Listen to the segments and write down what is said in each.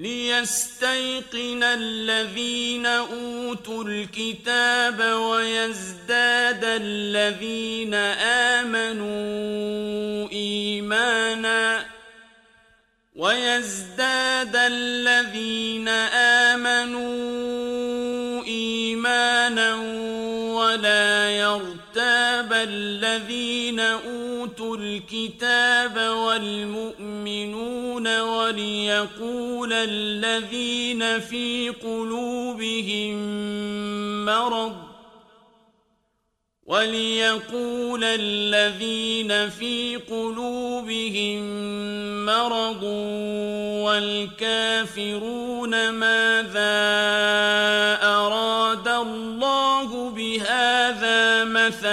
ليستيقن الذين أوتوا الكتاب ويزداد الذين آمنوا إيمانا ويزداد الذين آمنوا ولا يرتاب الذين أوتوا الكتاب والمؤمنون وليقول الذين في قلوبهم مرض وليقول الذين في قلوبهم مرض والكافرون ماذا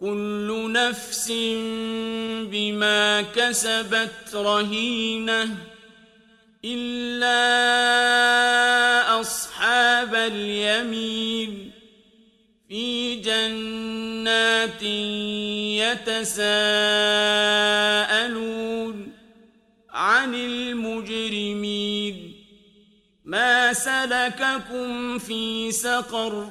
كل نفس بما كسبت رهينة إلا أصحاب اليمين في جنات يتساءلون عن المجرمين. ما سلككم في سقر